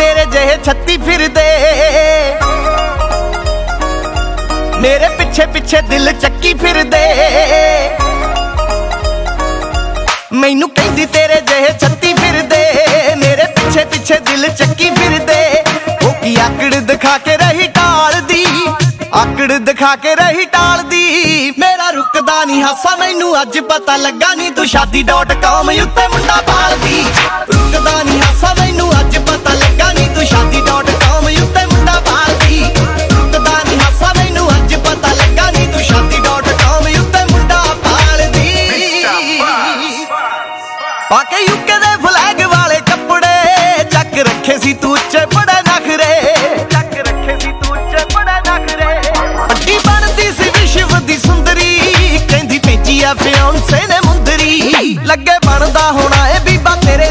ਤੇਰੇ ਜਿਹੇ ਛੱਤੀ ਫਿਰਦੇ। ਮੇਰੇ ਪਿੱਛੇ ਪਿੱਛੇ ਦਿਲ ਚੱਕੀ ਫਿਰਦੇ। ਮੈਨੂੰ ਕਹਿੰਦੀ ਤੇਰੇ ਜਿਹੇ ਛੱਤੀ ਫਿਰਦੇ। ਮੇਰੇ ਪਿੱਛੇ ਪਿੱਛੇ ਦਿਲ ਚੱਕੀ ਫਿਰਦੇ। ਉਹ ਕੀ ਆਕੜ ਦਿਖਾ ਕੇ ਰਹੀ ਟਾਲਦੀ? ਆਕੜ ਦਿਖਾ ਕੇ ਰਹੀ ਟਾਲਦੀ। ਮੇਰਾ ਰੁਕਦਾ ਨਹੀਂ ਹਾਸਾ, ਮੈਨੂੰ ਅੱਜ ਪਤਾ ਲੱਗਾ ਨਹੀਂ ਤੂੰ ਸ਼ਾਦੀ.com ਉੱਤੇ ਮੁੰਡਾ ਪਾਲਦੀ। ਰੁਕਦਾ ਨਹੀਂ ਹਾਸਾ ਭੇਜੀ ਆ ਫਿਓਂਸੇ ਨੇ ਮੁੰਦਰੀ। ਲੱਗੇ ਬਣਦਾ ਹੋਣਾ ਏ ਬੀਬਾ ਤੇਰੇ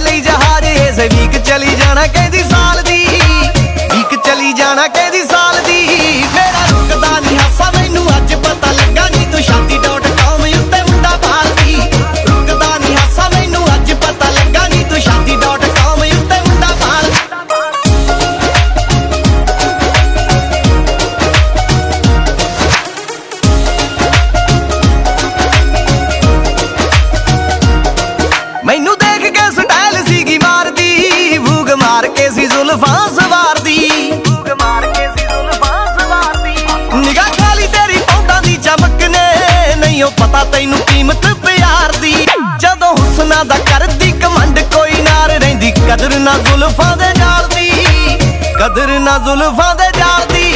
ਜ਼ੁਲਫਾਂ ਸਵਾਰਦੀ ਭੂਗ ਮਾਰ ਕੇ ਸੀ ਜ਼ੁਲਫਾਂ ਸਵਾਰਦੀ ਨਿਗਾਹ ਖਾਲੀ ਤੇਰੀ ਪੌਂਦਾਂ ਦੀ ਚਮਕ ਨੇ। ਨਹੀਂ ਉਹ ਪਤਾ ਤੈਨੂੰ ਕੀਮਤ ਪਿਆਰ ਦੀ। ਜਦੋਂ ਹੁਸਨਾ ਦਾ ਕਰਦੀ ਕਮੰਡ ਕੋਈ ਨਾਰ, ਰਹਿੰਦੀ ਕਦਰ ਨਾ ਜ਼ੁਲਫਾਂ ਦੇ ਨਾਲ ਦੀ। ਕਦਰ ਨਾ ਜ਼ੁਲਫਾਂ ਦੇ ਨਾਲ ਦੀ।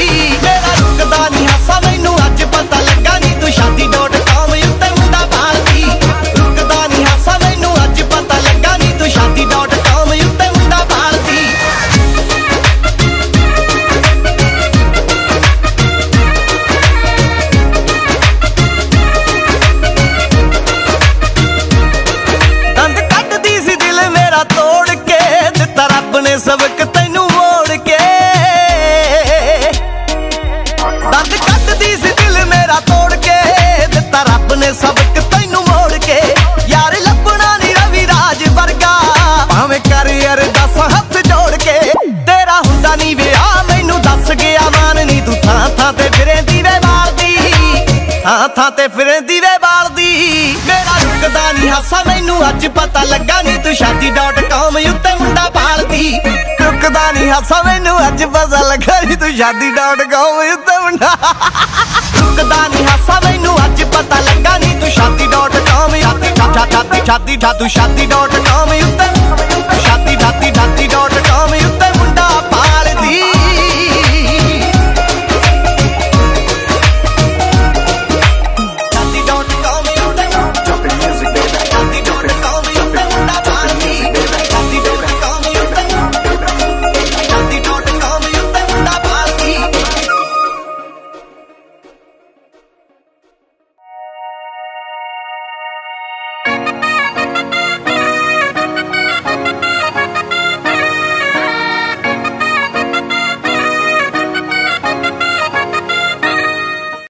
ਥਾਂ ਥਾਂ ਤੇ ਫਿਰੇ ਦੀਵੇ ਬਾਲਦੀ ਮੇਰਾ ਰੁਕਦਾ ਨਹੀਂ ਹਾਸਾ ਮੈਨੂੰ ਅੱਜ ਪਤਾ ਲੱਗਾ ਨਹੀਂ ਤੂੰ ਸ਼ਾਦੀ.com ਉੱਤੇ ਮੁੰਡਾ ਪਾਲਦੀ ਰੁਕਦਾ ਨਹੀਂ ਹਾਸਾ ਮੈਨੂੰ ਅੱਜ ਪਤਾ ਲੱਗਾ ਨਹੀਂ ਤੂੰ ਸ਼ਾਦੀ.com ਉੱਤੇ ਮੁੰਡਾ ਰੁਕਦਾ ਨਹੀਂ ਹਾਸਾ ਮੈਨੂੰ ਅੱਜ ਪਤਾ ਲੱਗਾ ਨਹੀਂ ਤੂੰ ਸ਼ਾਦੀ.com ਉੱਤੇ ਸ਼ਾਦੀ ਸ਼ਾਦੀ ਸ਼ਾਦੀ ਸ਼ਾਦੀ.com ਉੱਤੇ